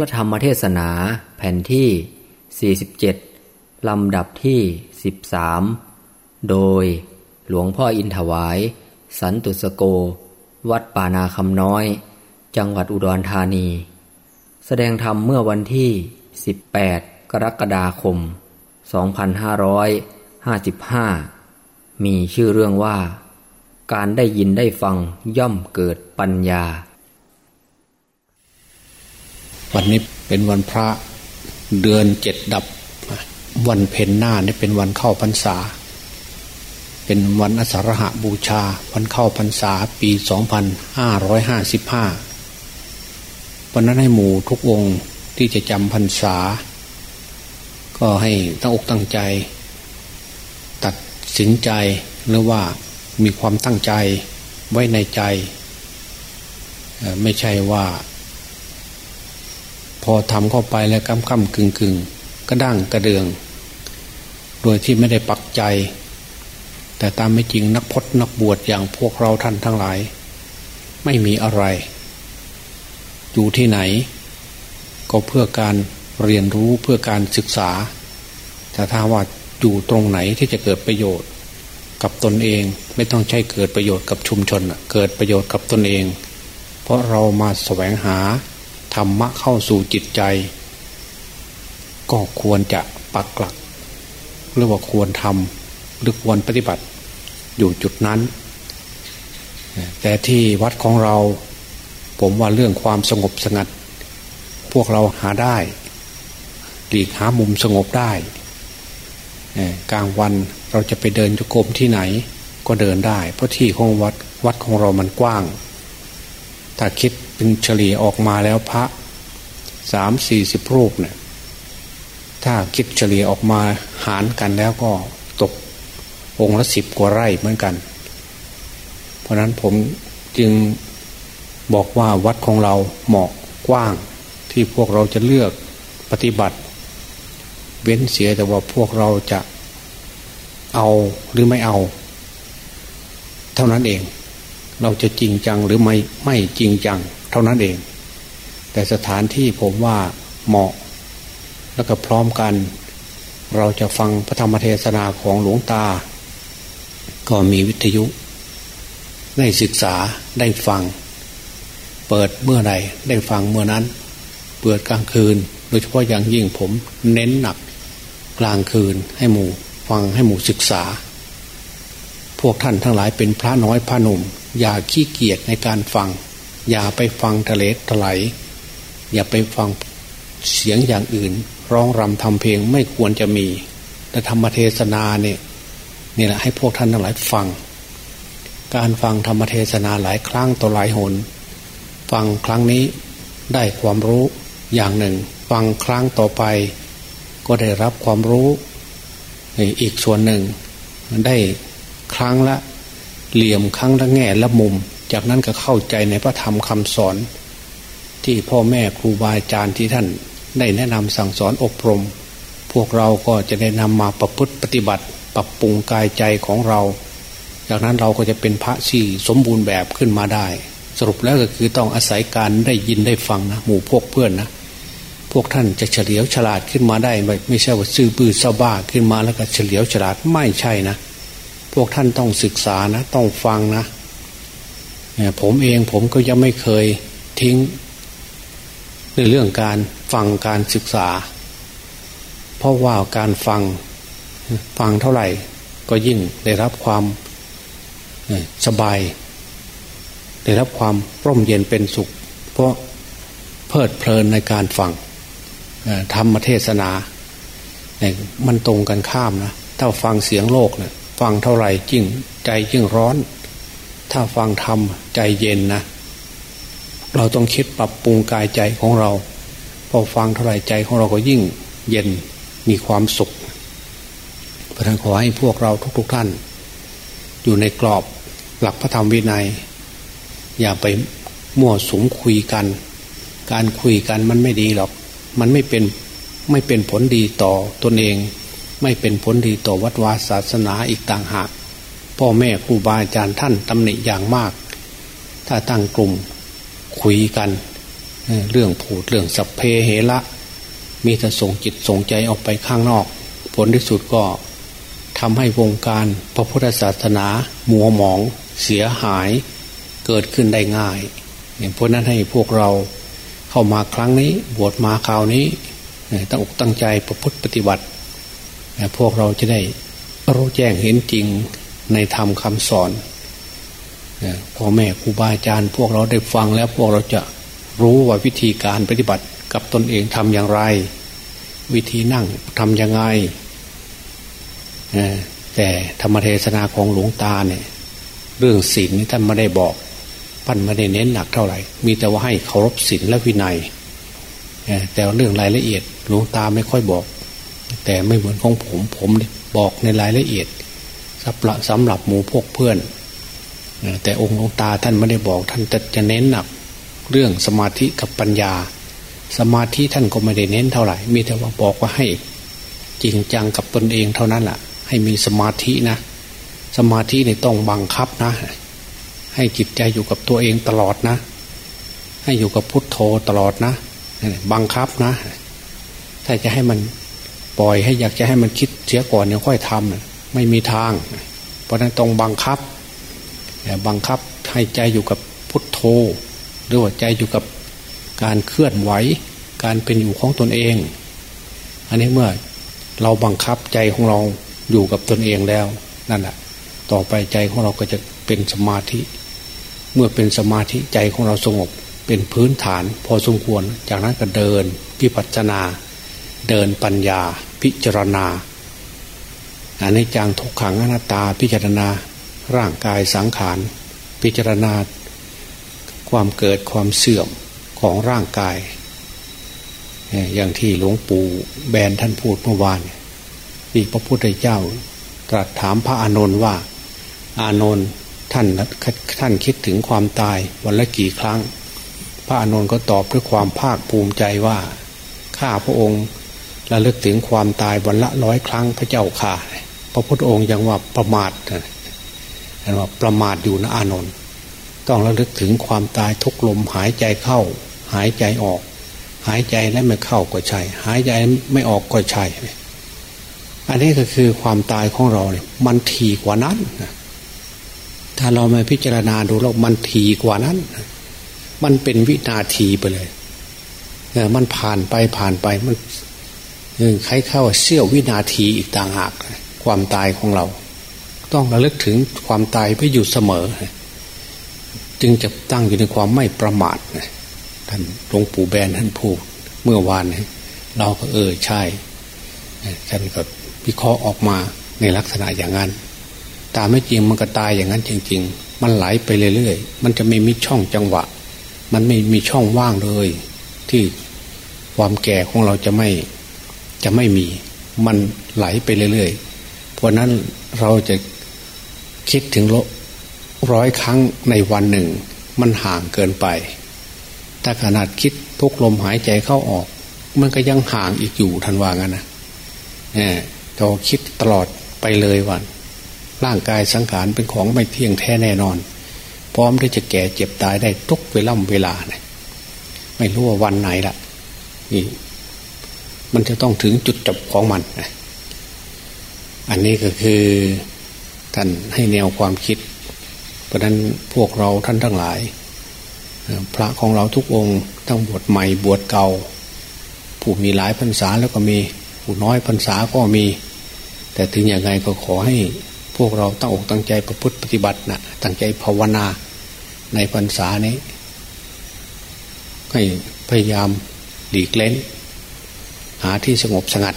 ระธรรมเทศนาแผ่นที่ 47 ลำดับที่ 13 โดยหลวงพ่ออินถวาย สันตุสโก วัดป่านาคำน้อย จังหวัดอุดรธานี แสดงธรรมเมื่อวันที่ 18 กรกฎาคม 2555 มีชื่อเรื่องว่า การได้ยินได้ฟังย่อมเกิดปัญญา วันนี้เป็นวันพระเดือนเจ็ดดับ วันเพ็ญหน้านี่เป็นวันเข้าพรรษา เป็นวันอสารหบูชา วันเข้าพรรษาปีสองพันห้าร้อยห้าสิบห้าวันนั้นให้หมู่ทุกองค์ที่จะจำพรรษา ก็ให้ตั้งอกตั้งใจ ตัดสินใจหรือว่ามีความตั้งใจไว้ในใจ ไม่ใช่ว่า อทำเข้าไปแล้วกำกำกึ่งกึ่งก็ดั้งกระเดือง โดยที่ไม่ได้ปักใจ แต่ตามไม่จริงนักพจนักบวชอย่างพวกเราท่านทั้งหลาย ไม่มีอะไร อยู่ที่ไหน ก็เพื่อการเรียนรู้เพื่อการศึกษา แต่ถ้าว่าอยู่ตรงไหนที่จะเกิดประโยชน์ กับตนเองไม่ต้องใช้เกิดประโยชน์กับชุมชนเกิดประโยชน์กับตนเอง เพราะเรามาแสวงหา รรมะเข้าสู่จิตใจ ก็ควรจะปักหลักหรือว่าควรทำหรือควรปฏิบัติอยู่จุดนั้น แต่ที่วัดของเรา ผมว่าเรื่องความสงบสงัด พวกเราหาได้หลีกหามุมสงบได้กลางวันเราจะไปเดินจุกรมที่ไหนก็เดินได้ เพราะที่ของวัดวัดของเรามันกว้าง ถ้าคิด เป็นเฉลี่ยออกมาแล้วพระสามสี่สิบรูปเนี่ยถ้าคิดเฉลี่ยออกมาหารกันแล้วก็ตกองค์ละสิบกว่าไร่เหมือนกัน เพราะนั้นผมจึงบอกว่าวัดของเราเหมาะกว้างที่พวกเราจะเลือกปฏิบัติ เว้นเสียแต่ว่าพวกเราจะเอาหรือไม่เอา เท่านั้นเอง เราจะจริงจังหรือไม่ไม่จริงจัง เท่านั้นเอง แต่สถานที่ผมว่าเหมาะ แล้วก็พร้อมกัน เราจะฟังพระธรรมเทศนาของหลวงตา ก็มีวิทยุ ได้ศึกษาได้ฟัง เปิดเมื่อใดได้ฟังเมื่อนั้น เปิดกลางคืน โดยเฉพาะอย่างยิ่งผมเน้นหนัก กลางคืนให้หมู่ฟังให้หมู่ศึกษา พวกท่านทั้งหลายเป็นพระน้อยพระหนุ่มอย่าขี้เกียจในการฟัง อย่าไปฟังทะเลทลายอย่าไปฟังเสียงอย่างอื่น ร้องรำทำเพลงไม่ควรจะมี แต่ธรรมเทศนาเนี่ยนี่แหละให้พวกท่านทั้งหลายฟัง การฟังธรรมเทศนาหลายครั้งต่อหลายหน ฟังครั้งนี้ได้ความรู้อย่างหนึ่ง ฟังครั้งต่อไป ก็ได้รับความรู้อีกส่วนหนึ่ง ได้ครั้งละเหลี่ยมครั้งละแง่ละมุม จากนั้นก็เข้าใจในพระธรรมคำสอน ที่พ่อแม่ครูบาอาจารย์ที่ท่านได้แนะนำสั่งสอนอบรม พวกเราก็จะได้นำมาประพฤติปฏิบัติ ปรับปรุงกายใจของเรา จากนั้นเราก็จะเป็นพระที่สมบูรณ์แบบขึ้นมาได้ สรุปแล้วก็คือต้องอาศัยการได้ยินได้ฟังนะหมู่พวกเพื่อนนะพวกท่านจะเฉลียวฉลาดขึ้นมาได้ ไม่ไม่ใช่ว่าซื่อบื้อซาบ้าขึ้นมาแล้วก็เฉลียวฉลาดไม่ใช่นะ พวกท่านต้องศึกษานะ ต้องฟังนะ ผมเองผมก็ยังไม่เคยทิ้ง ในเรื่องการฟังการศึกษา เพราะว่าการฟังฟังเท่าไหร่ ก็ยิ่งได้รับความสบาย ได้รับความร่มเย็นเป็นสุข เพราะเพลิดเพลินในการฟังธรรมเทศนาเนี่ยมันตรงกันข้ามนะ ถ้าฟังเสียงโลกเนะี่ยฟังเท่าไหร่ยิ่งใจยิ่งร้อน ถ้าฟังธรรมใจเย็นนะ เราต้องคิดปรับปรุงกายใจของเรา พอฟังเท่าไรใจของเราก็ยิ่งเย็นมีความสุขพระท่านขอให้พวกเราทุกๆทท่าน อยู่ในกรอบหลักพระธรรมวินัย อย่าไปมั่วสุมคุยกัน การคุยกันมันไม่ดีหรอก มันไม่เป็นไม่เป็นผลดีต่อตนเอง ไม่เป็นผลดีต่อวัดวาศาสนาอีกต่างหาก พ่อแม่ครูบาอาจารย์ท่านตำหนิอย่างมาก ถ้าตั้งกลุ่มคุยกัน เรื่องพูดเรื่องสัพเพเหระมีแต่ส่งจิตส่งใจออกไปข้างนอก ผลที่สุดก็ทำให้วงการพระพุทธศาสนามัวหมองเสียหายเกิดขึ้นได้ง่ายเพราะนั้นให้พวกเราเข้ามาครั้งนี้บวชมาคราวนี้ตั้งอกตั้งใจประพฤติปฏิบัติ พวกเราจะได้รู้แจ้งเห็นจริง ในธรรมคำสอนพ่อแม่ครูบาอาจารย์พวกเราได้ฟังแล้วพวกเราจะรู้ว่าวิธีการปฏิบัติกับตนเองทำอย่างไร วิธีนั่งทำยังไงแต่ธรรมเทศนาของหลวงตาเนี่ย เรื่องศีลท่านไม่ได้บอกพันไม่ได้เน้นหนักเท่าไหร่ มีแต่ว่าให้เคารพศีลและวินัยแต่เรื่องรายละเอียดหลวงตาไม่ค่อยบอก แต่ไม่เหมือนของผมผมบอกในรายละเอียด สำหรับหมู่พวกเพื่อน แต่องค์หลวงตาท่านไม่ได้บอกท่านจะเน้นหนักเรื่องสมาธิกับปัญญา สมาธิท่านก็ไม่ได้เน้นเท่าไหร่ มีแต่ว่าบอกว่าให้ จริงจังกับตนเองเท่านั้นแหละให้มีสมาธินะ สมาธิเนี่ยต้องบังคับนะ ให้จิตใจอยู่กับตัวเองตลอดนะ ให้อยู่กับพุทโธตลอดนะ บังคับนะ ถ้าจะให้มันปล่อยให้อยากจะให้มันคิดเสียก่อนเนี่ยค่อยทำ ไม่มีทาง เพราะนั้นต้องบังคับบังคับให้ใจอยู่กับพุทโธหรือว่าใจอยู่กับการเคลื่อนไหว การเป็นอยู่ของตนเอง อันนี้เมื่อเราบังคับใจของเราอยู่กับตนเองแล้วนั่นแหละต่อไปใจของเราก็จะเป็นสมาธิ เมื่อเป็นสมาธิใจของเราสงบเป็นพื้นฐาน พอสมควร จากนั้นก็เดินพิปัจนา เดินปัญญา พิจารณา อันนี้จังทุกขังอนัตตาพิจารณาร่างกายสังขาร พิจารณา ความเกิดความเสื่อมของร่างกาย อย่างที่หลวงปู่แบนท่านพูดเมื่อวานที่พระพุทธเจ้า ตรัสถามพระอานนท์ว่า อานนท์ท่านท่านคิดถึงความตายวันละกี่ครั้ง พระอานนท์ก็ตอบด้วยความภาคภูมิใจว่าข้าพระองค์ระลึกถึงความตายวันละร้อยครั้งพระเจ้าข่าพ ระพุทธองค์ยังว่าประมาทนะว่าประมาทอยู่นะอานนท์ต้องระลึกถึงความตายทุกลมหายใจเข้า หายใจออก หายใจและไม่เข้าก็ใช่ หายใจไม่ออกก็ใช่ อันนี้ก็คือความตายของเราเนี่ยมันทีกว่านั้นถ้าเรามาพิจารณาดูแล้วมันทีกว่านั้น มันเป็นวินาทีไปเลยมันผ่านไปผ่านไปมันใครเข้าเสี้ยววินาทีอีกต่างหาก ความตายของเรา ต้องระลึกถึงความตายไปอยู่เสมอ จึงจะตั้งอยู่ในความไม่ประมาทท่านหลวงปู่แบนท่านพูดเมื่อวานเราก็เออใช่ท่านก็วิเคราะห์ออกมาในลักษณะอย่างนั้นตามไม่จริงมันก็ตายอย่างนั้นจริง ๆ มันไหลไปเรื่อยๆ มันจะไม่มีช่องจังหวะ มันไม่มีช่องว่างเลย ที่ความแก่ของเราจะไม่จะไม่มี มันไหลไปเรื่อยๆ เพราะนั้นเราจะคิดถึงร้อยครั้งในวันหนึ่ง มันห่างเกินไป ถ้าขนาดคิดทุกลมหายใจเข้าออก มันก็ยังห่างอีกอยู่ทันว่างั้นนะเนี่ยเราคิดตลอดไปเลยวัน ร่างกายสังขารเป็นของไม่เที่ยงแท้แน่นอน พร้อมที่จะแก่เจ็บตายได้ทุกเวล่ำเวลาเนี่ยไม่รู้ว่าวันไหนละนี่มันจะต้องถึงจุดจบของมันนะ อันนี้ก็คือท่านให้แนวความคิด เพราะนั้นพวกเราท่านทั้งหลาย พระของเราทุกองค์ทั้งบวชใหม่บวชเก่า ผู้มีหลายพรรษาแล้วก็มีผู้น้อยพรรษาก็มี แต่ถึงอย่างไรก็ขอให้พวกเราตั้งอกตั้งใจประพฤติปฏิบัตินะตั้งใจภาวนาในพรรษานี้ ให้พยายามหลีกเล้น หาที่สงบสงัด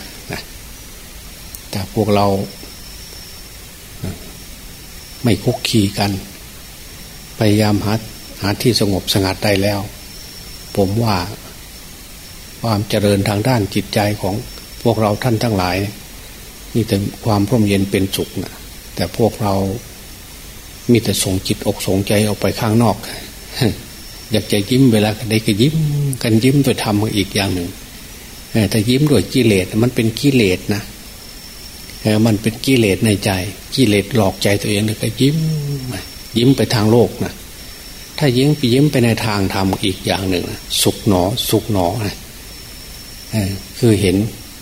แต่พวกเรา ไม่คุกคีกัน พยายามหาหาที่สงบสงัดได้แล้ว ผมว่าความเจริญทางด้านจิตใจของพวกเราท่านทั้งหลายมีแต่ความร่มเย็นเป็นสุขนะแต่พวกเรามีแต่ส่งจิตอกส่งใจออกไปข้างนอก อยากจะยิ้มเวลาใดก็ยิ้มกันยิ้มโดยทำอีกอย่างหนึ่งแต่ยิ้มด้วยกิเลสมันเป็นกิเลสนะ มันเป็นกิเลสในใจ กิเลสหลอกใจตัวเองเลยก็ยิ้ม ยิ้มไปทางโลกนะถ้ายิ้มไปยิ้มไปในทางธรรมอีกอย่างหนึ่งนะสุขหนอ สุขหนอนะคือเห็น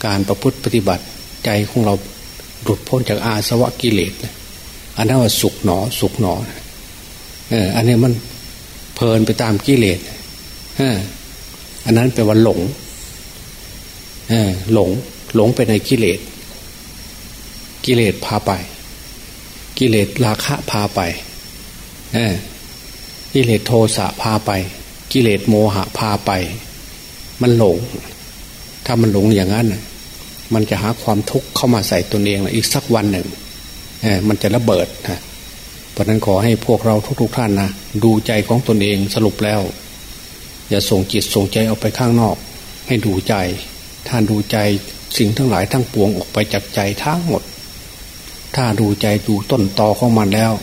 การประพฤติปฏิบัติใจของเราหลุดพ้นจากอาสวะกิเลสอันนั้นว่าสุขหนอ สุขหนอเอออันนี้มันเพลินไปตามกิเลสอันนั้นแปลว่าหลงหลงหลงไปในกิเลส กิเลสพาไป กิเลสราคะพาไปกิเลสโทสะพาไป กิเลสโมหะพาไป มันหลง ถ้ามันหลงอย่างนั้น มันจะหาความทุกข์เข้ามาใส่ตนเองอีกสักวันหนึ่งมันจะระเบิดนะเพราะนั้นขอให้พวกเราทุกๆทท่านนะดูใจของตนเองสรุปแล้ว อย่าส่งจิตส่งใจออกไปข้างนอก ให้ดูใจ ท่านดูใจสิ่งทั้งหลายทั้งปวงออกไปจากใจทั้งหมด ถ้าดูใจดูต้นตอของมันแล้ว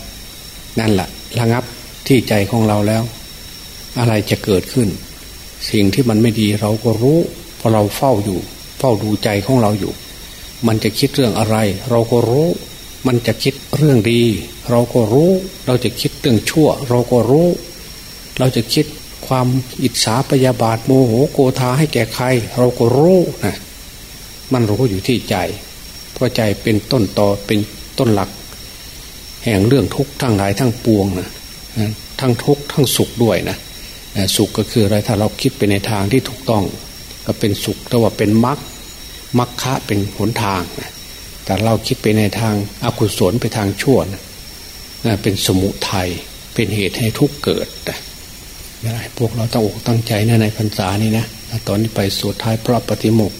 นั่นแหละระงับที่ใจของเราแล้ว อะไรจะเกิดขึ้น สิ่งที่มันไม่ดีเราก็รู้พราะเราเฝ้าอยู่ เฝ้าดูใจของเราอยู่ มันจะคิดเรื่องอะไร เราก็รู้ มันจะคิดเรื่องดี เราก็รู้ เราจะคิดเรื่องชั่ว เราก็รู้ เราจะคิดความอิจฉาพยาบาทโมโหโกธาให้แก่ใคร เราก็รู้นะมันรู้อยู่ที่ใจ เพราะใจเป็นต้นตอเป็น ต้นหลัก แห่งเรื่องทุกข์ทั้งหลายทั้งปวงนะทั้งทุกข์ทั้งสุขด้วยนะสุขก็คืออะไรถ้าเราคิดไปในทางที่ถูกต้อง ก็เป็นสุขแต่ว่าเป็นมรรคมรรคะเป็นหนทางนะแต่เราคิดไปในทางอากุศลไปทางชั่วนะเป็นสมุทัยเป็นเหตุให้ทุกข์เกิดนะพวกเราต้องอกตั้งใจนะในพรรษานี้นะตอนนี้ไปสุดท้ายพระปฏิโมกข์